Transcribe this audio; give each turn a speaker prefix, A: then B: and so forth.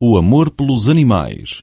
A: o amor pelos animais.